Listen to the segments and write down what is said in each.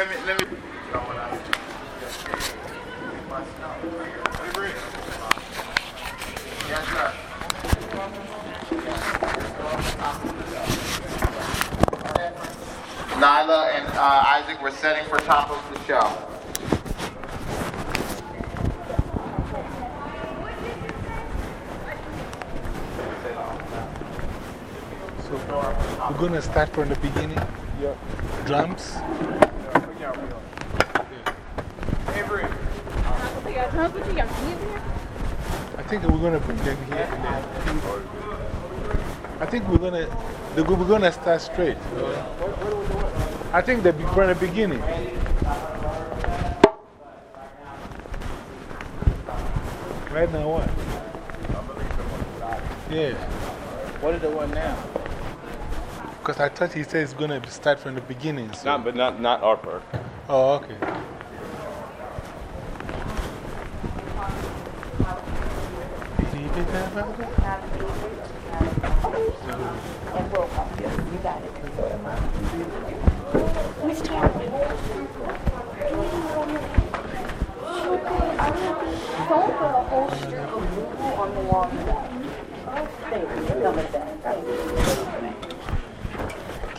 let me, let me. Nyla and uh, Isaac were setting for top of the show. So we're going to start from the beginning? Yeah. Drums? Avery. I think we're going to put them here and then. I think we're going to, we're going to start straight. I think the, from the beginning. Right now, what? Yeah. What is the one now? Because I thought he said it's going to start from the beginning. So. Not, but not, not our part. Oh, okay. Don't put a whole strip of glue on the wall.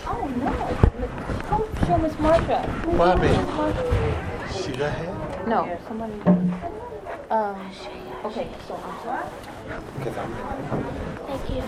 Oh no. Come show Miss Martha. What happened? She got hit? No, somebody. Um, okay, so I'm sorry. Thank you.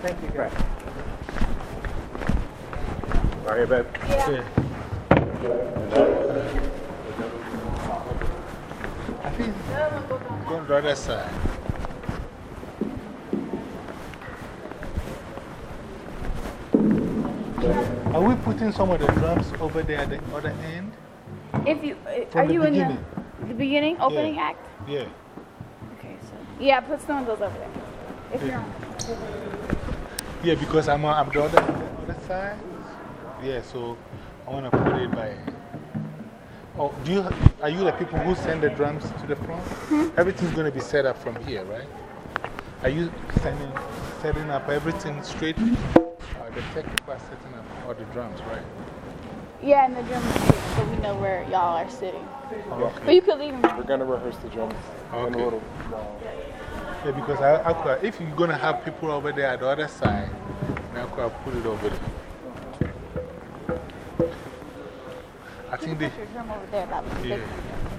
Thank you, guys. Right here, babe. Yeah. I think go on the other side. Are we putting some of the drums over there at the other end? If you, uh, From are the you in the, the beginning, opening Yeah. act? Yeah. Okay, so. Yeah, put some of those over there. If you're on. Yeah, because I'm, on, I'm the, other, the other side. Yeah, so I want to put it by. Oh, do you, are you the people who send the drums to the front? Hmm? Everything's going to be set up from here, right? Are you sending, setting up everything straight? Uh, the tech people are setting up all the drums, right? Yeah, and the drum machine, so we know where y'all are sitting. Oh, But you could leave them. We're going to rehearse the drums in a Okay. little. Yeah, because I, I could, if you're going to have people over there at the other side, then I could have put it over I think can they. put your drum over there. That was Yeah.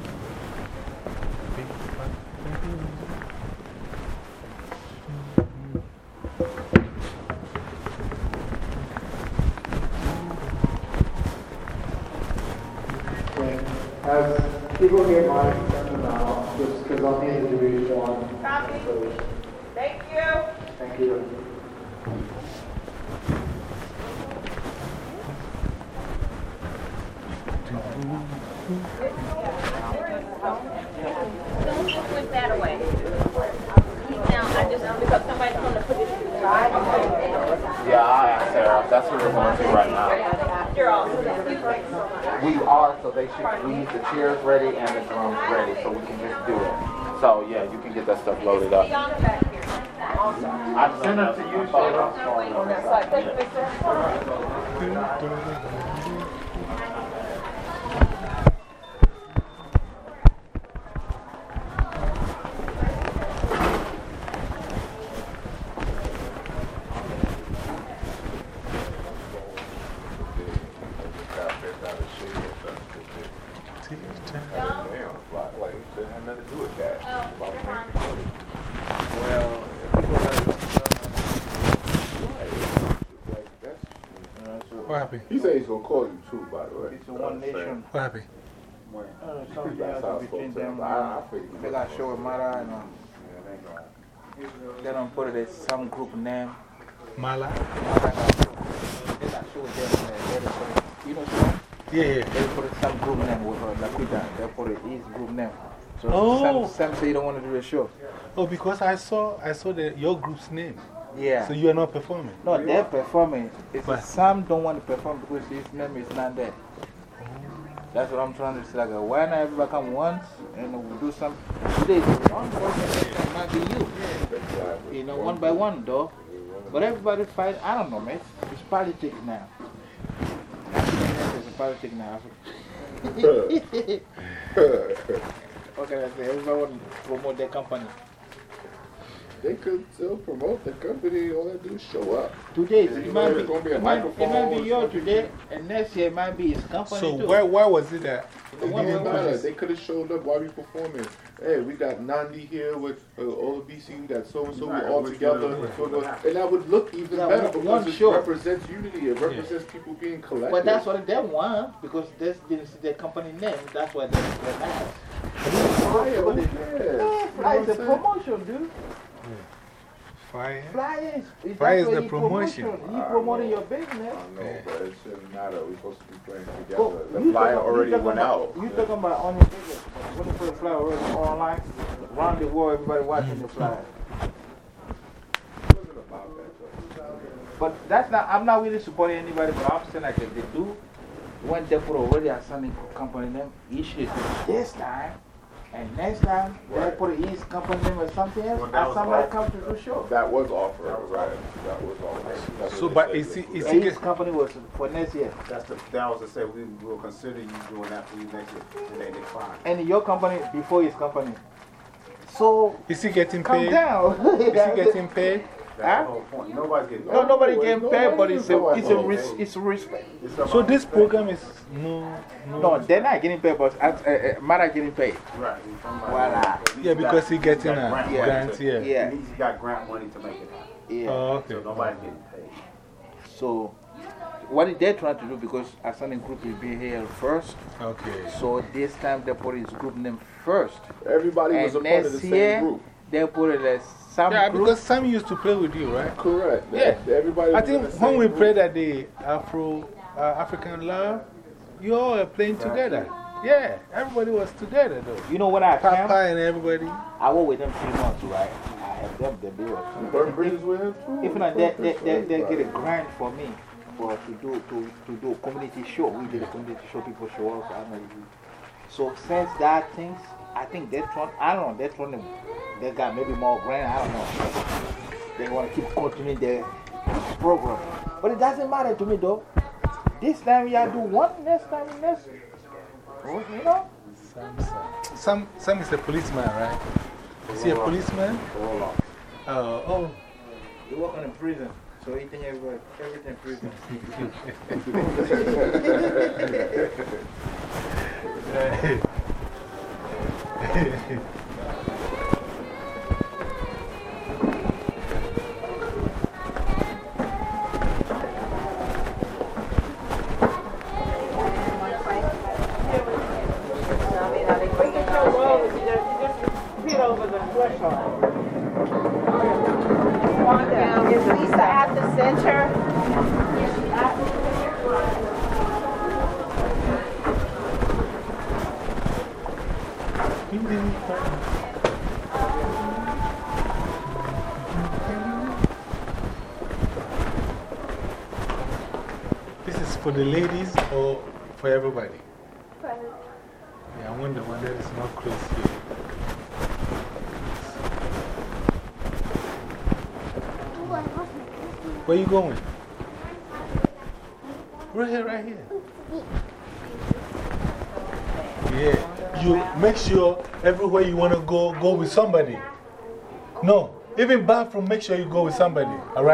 Happened? He said he's going to call you too, by the way. It's a one nation. What happened? Uh, something else between them. I, I figured. They got show with Mara and uh, they don't put it as some group name. Mala? Mara. They got show with them. uh, They put it, you know, some, Yeah, yeah. they put it some group name with her, Laquita. They put it his group name. So Oh. some, some say you don't want to do the show. Oh, because I saw, I saw the, your group's name. Yeah. So you are not performing? No, they're performing. It's But- some don't want to perform because his name is not there. That's what I'm trying to say. Like, why not everybody come once and we do some. Today, one person it might be you. You know, one by one, though. But everybody fight. I don't know, man. It's, it's politics now. It's politics now. what can I say? Everybody want to promote their company. They could still promote the company, all they do is show up. Today, Yeah, it might be, there's gonna be a it might, it might be or yours something. today, and next year it might be his company So too. where, where was it at? The It didn't matter. They could have showed up while we performing. Hey, we got Nandi here with uh, all the BC, we got so and so, we're all together. And that would look even Yeah, better one- because one it show. represents unity, it represents people being collected. But that's what they want because this is their company name. That's why they're, they're nice. Fire, who cares? Fly a You know what I'm saying? promotion, dude. Fire? Fly is. is Fly is the you promotion. You ah, promoting your business. I know, but it shouldn't matter. We're supposed to be playing together. you The flyer already went about- out. You talking about on your business. When you put the flyer already online, around the world, everybody watching the flyer. But that's not, I'm not really supporting anybody, but I'm saying like if they do, when they put already a Sunday company name, you should do this time. And next time, they put a East company name or something else, Well, that and was somebody all- come to the show. That was offered, right? That was offered. That's So, but they is said. he, is The he, East company was for next year. That's the, that was to say, we will consider you doing that for you next year. And they declined. And your company before his company. So, is he getting calm paid? down. Is he getting paid? That's the point. Nobody's getting No, nobody getting Nobody paid, but it's a, nobody it's a, getting res, paid. it's a respect. It's about So this program is no, no. No, they're not getting paid, but uh, uh, Mara getting paid. Right. he's talking about- Voila. Yeah, because got- he getting got a grant grant, money to- yeah. Yeah. At least he got grant money to make it happen. Yeah. Oh, okay. So nobody's getting paid. So, what they're trying to do, because Asani Group will be here first, Okay. so this time they put his group name first. Everybody was a part of the next same year, group. they put it as some Yeah, group. because Sam used to play with you, right? Correct. Yeah. Everybody I think when we group. played at the Afro uh, African Love, you all were playing together. Yeah, everybody was together though. You know when I Papa came, and everybody. I worked with them three months, right? I had them, the bills. Burn bridges with him too. If not, they, they, they, they get a grant for me for to do to, to do a community show. We did a community show, people show up. I don't know. you- So since that things, I think they're trying, I don't know, they're trying to, they got maybe more grant, I don't know. They want to keep continuing their program. But it doesn't matter to me though. This time y'all do one, next time next. You know? Sam, Sam. Sam, Sam is a policeman, right? Is he a policeman? Oh, oh, He work in prison, so he think everybody, everything prison. The ladies or for everybody? Yeah, I wonder why there is no close here. Oh, Where you going? Right here, right here. Yeah, you make sure everywhere you want to go, go with somebody. No, even bathroom, make sure you go with somebody, all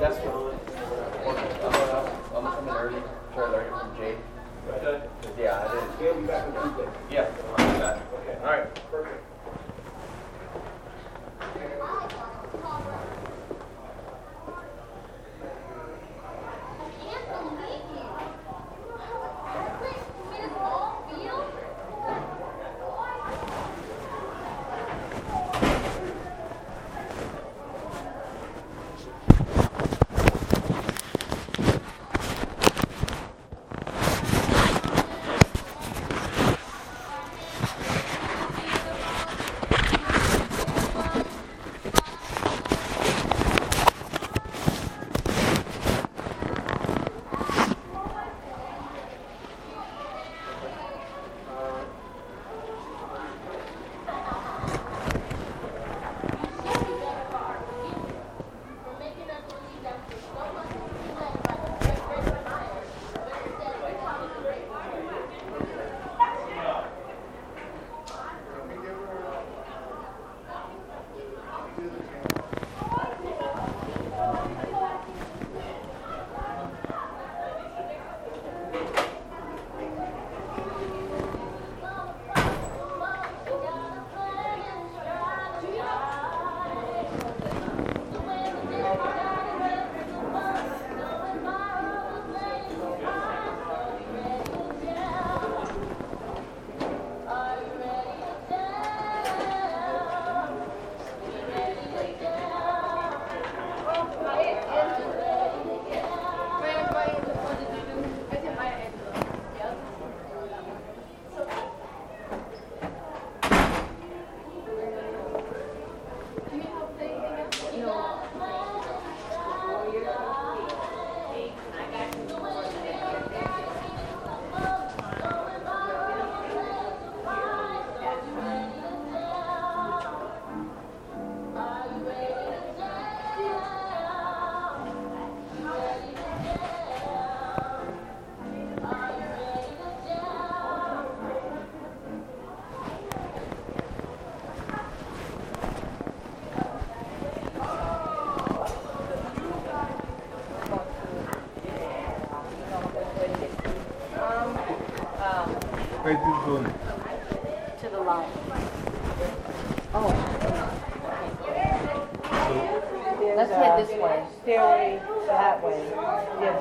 That's what I'm, coming early, try from Jay. Yeah, I did. Yeah, I'll be back Tuesday. Yeah, I'll be back. Okay. All right. Perfect.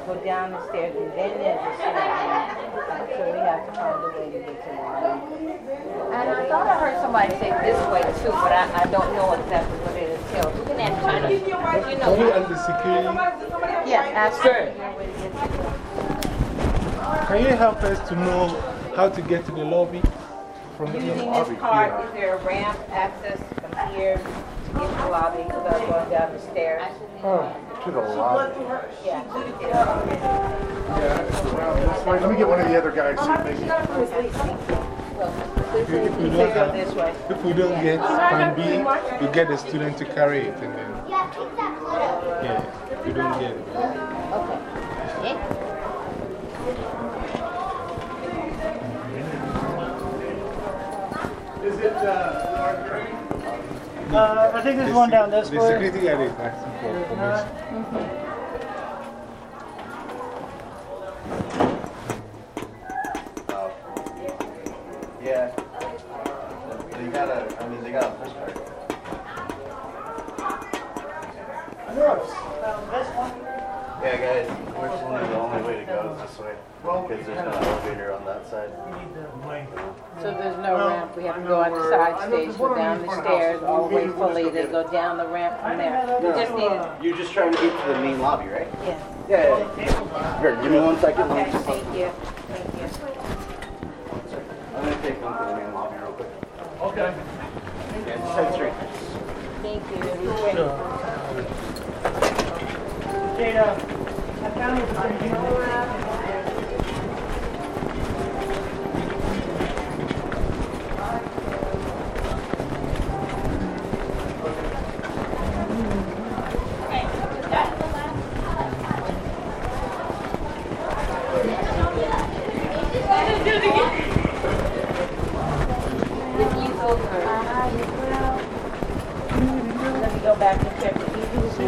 Go down the stairs and then there's a stairway. So we have to find a way to get to the lobby. And I thought I heard somebody say this way too, but I, I don't know exactly what it entails. You can ask China. You Are we know. under security? Yeah, ask her. Can you help us to know how to get to the lobby? From Using here? this card, is there a ramp access from here to get to the lobby without going down the stairs? To the lobby. Yeah. Yeah, it's around this way. Let me get one of the other guys to maybe. If we, if we They don't go have, if we don't get plan B, you get the student to carry it and then. Yeah, if we don't get it. Uh, I think there's one down this way. security guard is asking for information. Yeah. They got a, I mean, they got a push cart. Yeah, guys, unfortunately, the only way to go is this way. Because there's no elevator on that side. So there's no ramp, we have to go on the side stage, go down the stairs, all the way fully, then go down the ramp from there. We just need it. You're just trying to get to the main lobby, right? Yeah. Yeah. Here, give me one second. Let me Okay, just- thank you, thank you. I'm gonna take one to the main lobby real quick. Okay. Yeah, just head straight. Thank you. Jada, I found it. Let me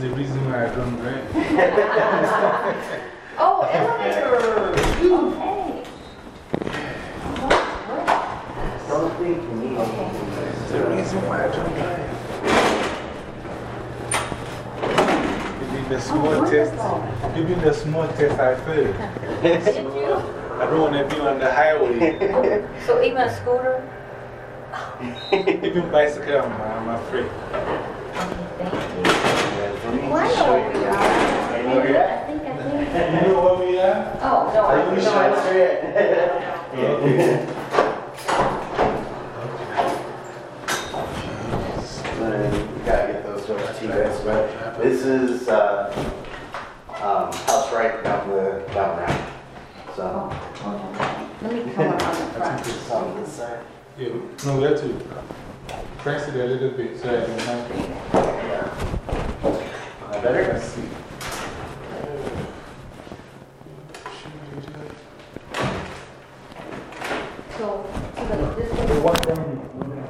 This is the reason why I don't drive. Oh, elevator. Okay. It's the reason why I don't drive. Even the small oh, test, even the small test I failed. I don't want to be on the highway. Oh, so even a scooter? Even bicycle, I'm, I'm afraid. Well, I know where we are. I know where you're at. I think I think. You know where we are? Oh, no, I no, I don't. Okay. Then you guys, but This is uh, um, house right down the down ramp. So. Let me come around the front. It's on this side. Yeah, no, we have to press it a little bit so I can have better. Let's see. So, so the- this is.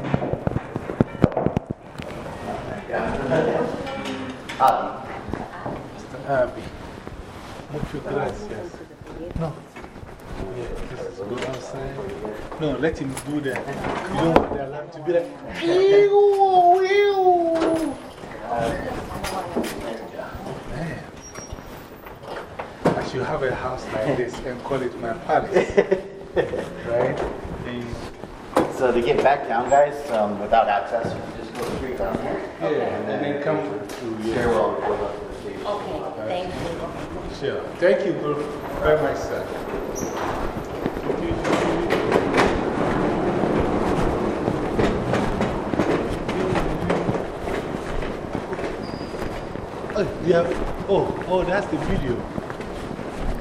Ah, Mr. Abby. Muchas gracias. No. Yeah, this is go outside. No, let him do that. You don't want the alarm to be like, ew, ew. Man. I should have a house like this and call it my palace. right? And So to get back down, guys, um, without access, you can just go straight down here. Yeah, and then come to your Stairwell will go up to the station. Okay, thank you. Sure. Thank you very- very much, sir. Oh, you have, oh, oh, that's the video.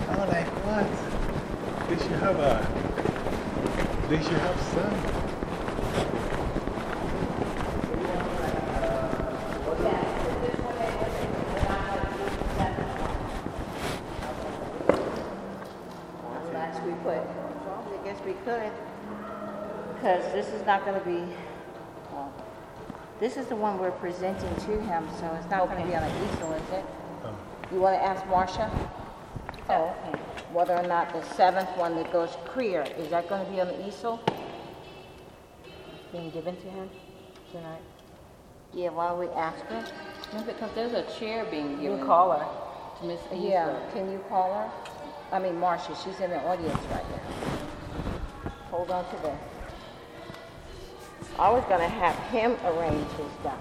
I'm like, what? They should have a, they should have some. Last we put, I guess we could. Because this is not going to be, well, this is the one we're presenting to him, so it's not going to be on an easel, is it? Oh. You want to ask Marcia? Oh, okay. Whether or not the seventh one that goes clear, is that going to be on the easel? Being given to him tonight? Yeah, why don't we ask her? No, because there's a chair being You given call her. to Miss Yeah, can you call her? I mean, Marcia, she's in the audience right now. Hold on to this. I was gonna have him arrange his stuff.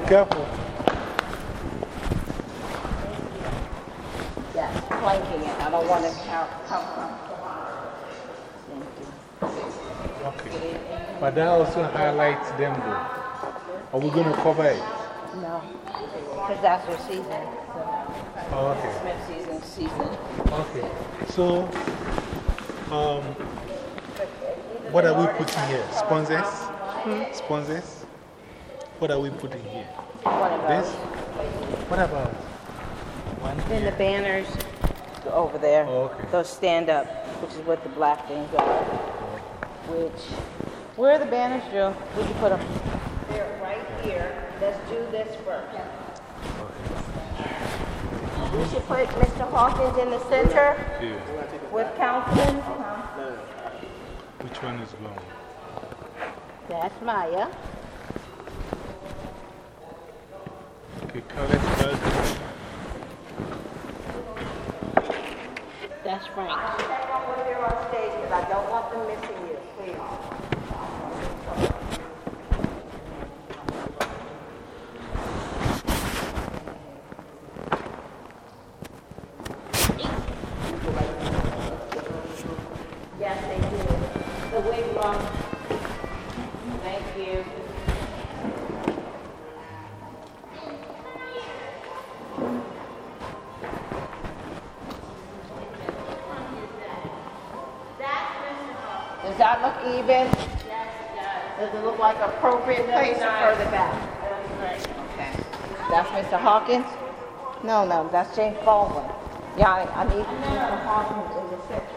Be careful. Yes, planking it, I don't want to count, cover. Okay. But that also highlights them though. Are we going to cover it? No, because that's their season, so. Oh, okay. Smith season season. Okay. So, um, what are we putting here? Sponsors? Hmm? Sponsors? What are we putting here? One of This? What about? one? Then the banners over there. Oh, okay. Those stand up, which is what the black things are. Which, where are the banners, Joe? Where'd you put them? They're right here. Let's do this first. We should put Mr. Hawkins in the center Yeah. with Councilman. Uh-huh. Which one is going? That's Maya. That's Frank. On stage because I don't want them missing you, please. That look even? Yes, yes. Does it look like appropriate place or further back? Okay. That's Mr. Hawkins? No, no, that's James Baldwin. Yeah, I, I need Mr. Hawkins in the center.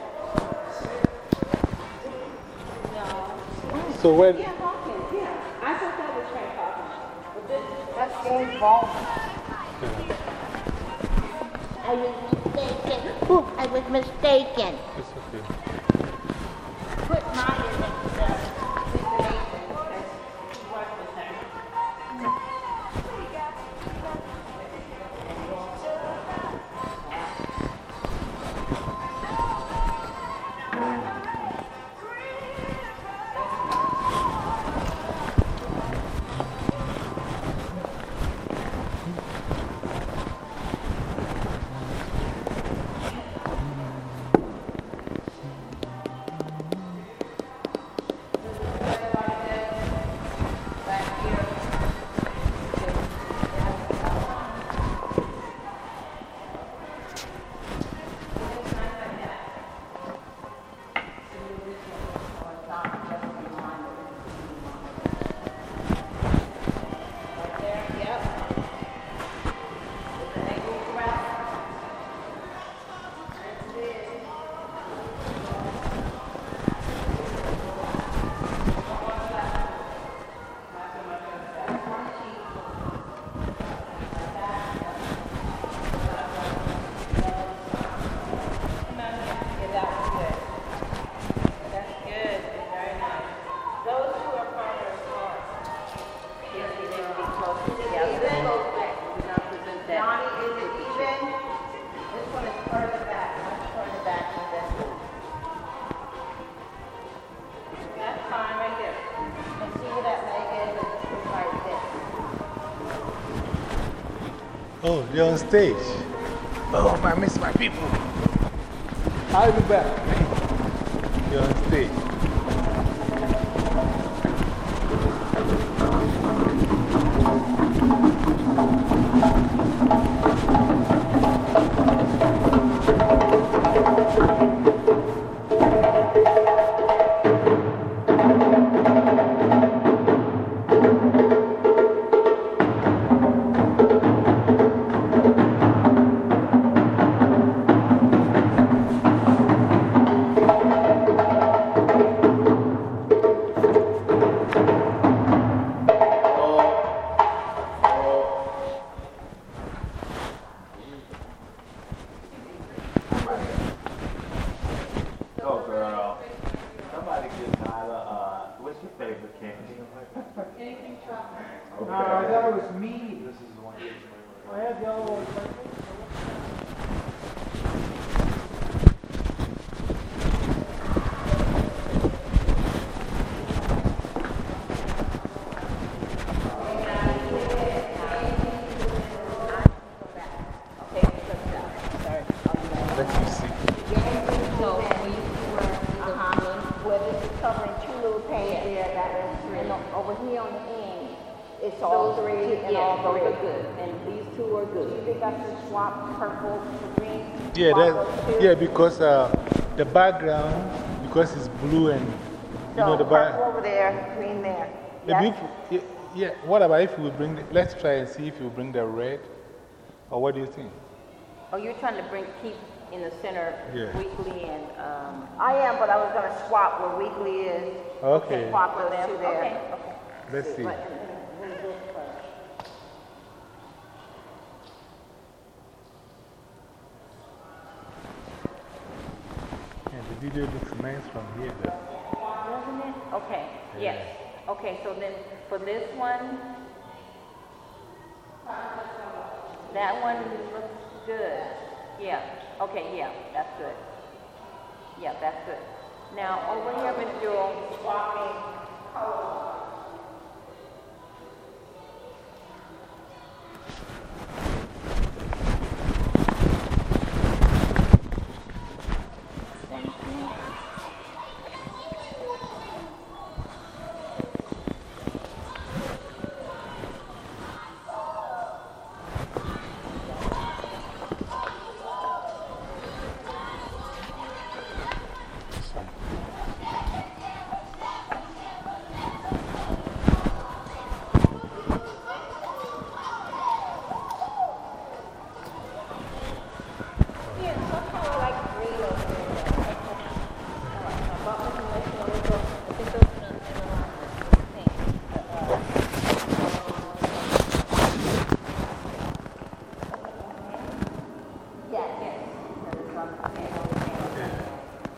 So when, Yeah, Hawkins, yeah. I thought that was Frank Hawkins. But this, that's James Baldwin. I was mistaken. I was mistaken. You're on stage. Oh, I miss my people. I'll be back. You're on stage. Because uh, the background, because it's blue and you know So the purple back. over there, green there. Maybe Yes? if, yeah, yeah, what about if we bring, the, let's try and see if you bring the red, or what do you think? Oh, you're trying to bring, keep in the center Yeah. weekly and, um. I am, but I was gonna swap where weekly is. Okay. Swap those two there. Okay. Let's see. But- and- and we'll do it first. Yeah, the video looks nice from here. though. Doesn't it? Okay, yes. Okay, so then for this one, that one looks good. Yeah, okay, yeah, that's good. Yeah, that's good. Now, over here, Miss Jewel, swapping colors. Yeah, somehow I like green over there. But unless you want to go, I think those are in line with pink. Yes, yes.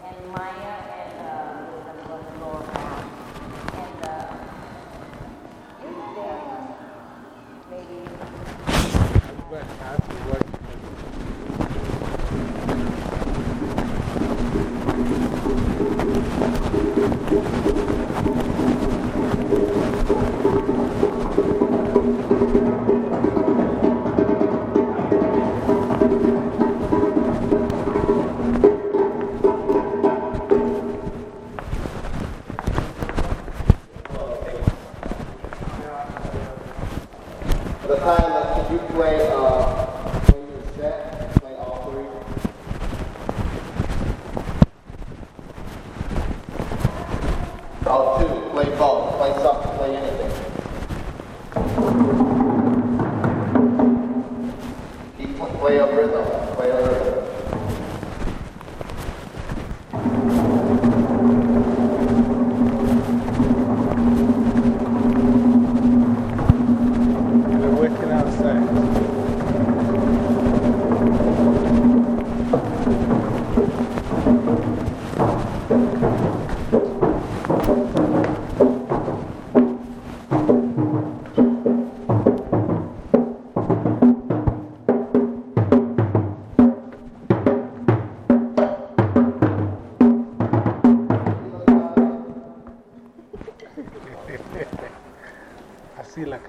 And Maya and, uh, I'm going to lower down. And, uh, is there maybe But I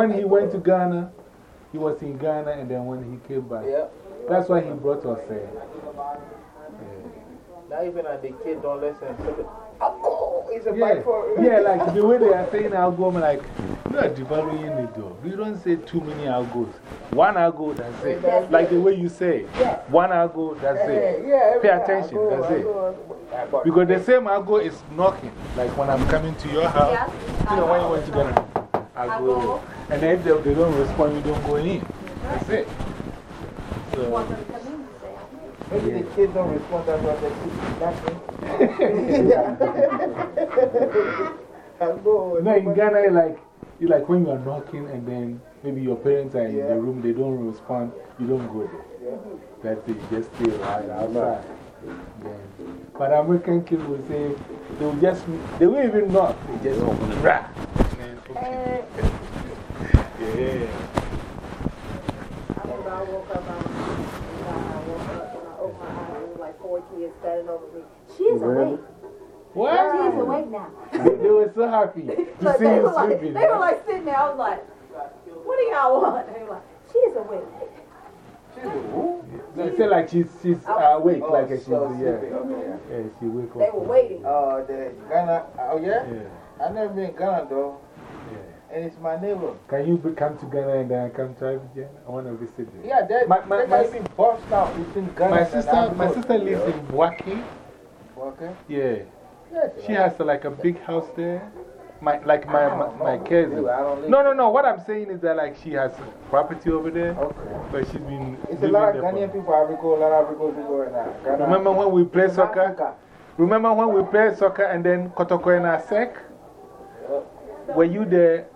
when he went to Ghana, he was in Ghana and then when he came back. Yeah. That's why he brought us there. Not even uh, the kids don't listen. So they, is a Yeah, bike yeah, like the way they are saying agoo, I'm like, you are devaluing it though. You don't say too many agoos. One agoo, that's it. Like the way you say, one agoo, that's it. Yeah, Pay attention, that's it. Because the same agoo is knocking. Like when I'm coming to your house, you know, when you went to Ghana, agoo. And if they, they don't respond, you don't go in. That's it. So, Maybe the kids don't respond, that's why they keep knocking. Agoo. no, in Ghana, you like, you like when you are knocking and then maybe your parents are in the room, they don't respond, you don't go there. That's it, you just stay right outside. Yeah. But American kids will say, they will just, they will even knock, they just open it. Rah! Eh. Yeah. I remember I woke up, I woke up, and I opened my eyes, and was like four kids standing over me. She is Really? awake. What? She is awake now. They, they were so happy to Look, see they, were like, sleeping. they were like sitting there. I was like, what do y'all want? They were like, she is awake. They say like she's, she's I awake, Oh, like she's, so yeah. sleepy, okay. Yeah, she wake up. They were waiting. Oh, the Ghana. Oh, yeah? Yeah. i never been in Ghana though. And it's my neighbor. Can you be- come to Ghana and then come to Abidjan? I want to visit you. Yeah, that, My- my- my- even bust out between Ghana My sister, my sister lives in Waki. Okay. Yeah. Yeah, She has like a big house there. My, like my, my, my cousin. I don't live No, no, no. What I'm saying is that like she has property over there. Okay. But she's been. It's a lot of Ghanaian people, Coast, a lot of Ivory people in uh, Ghana. Remember when we played soccer? Africa. Remember when we played soccer and then Kotoko and ASEC? Were you there?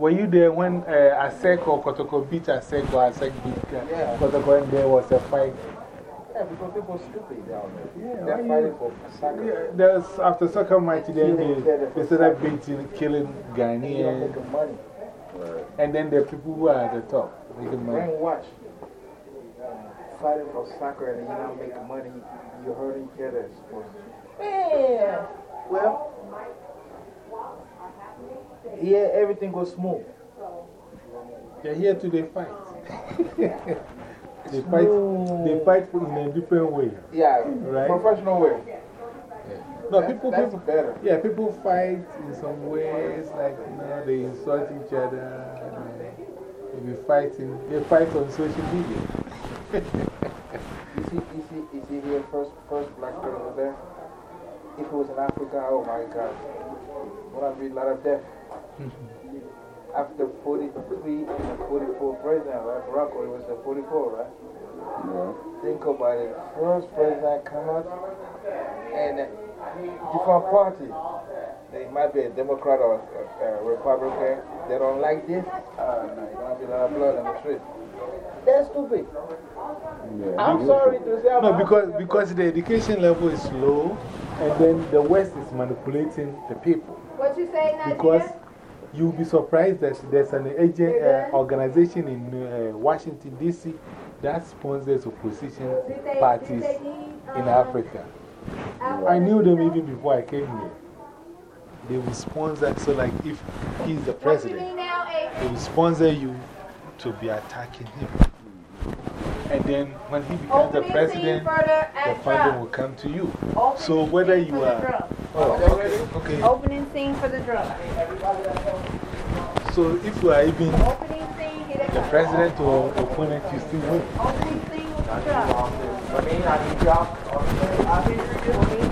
Were you there when uh, ASEC or Kotoko beat ASEC or ASEC beat uh, Yeah. Kotoko and there was a fight? Yeah, because people stupid down there. Yeah, They're fighting you- for soccer. Yeah, there's, after soccer match, then they, each other for they started beating, killing They Ghanaians. make money. And then the people who are at the top making money. Brainwash. Fighting for soccer and you're not making money, you hurt each other. Man, well, yeah, everything goes smooth. They're here to they fight. they fight, they fight in a different way. Yeah, Right? professional way. No, That's- people, that's people, better. yeah, people fight in some ways, like, you know, they insult each other. They be fighting, they fight on social media. You see, you see, you see here, first, first black president there. If it was in Africa, oh my God, would be a lot of death. After 43 and 44 president, right? Morocco, it was the 44, right? Think about it. First president come out and different party. They might be a Democrat or a, a Republican. They don't like this. Uh, no, it's gonna be a lot of blood on the street. That's stupid. I'm sorry to say No, because, because the education level is low, and then the West is manipulating the people. What you say, Najee? Because you'll be surprised that there's an agent uh, organization in uh, Washington, D.C. that sponsors opposition parties in Africa. I knew them even before I came here. They will sponsor, so like if he's the president, they will sponsor you to be attacking him. And then when he becomes the president, the the funding will come to you. Opening So whether you are. Oh, okay. okay. Opening scene for the drum. So if you are even scene, the president or opponent, you still win. Opening scene with the drum.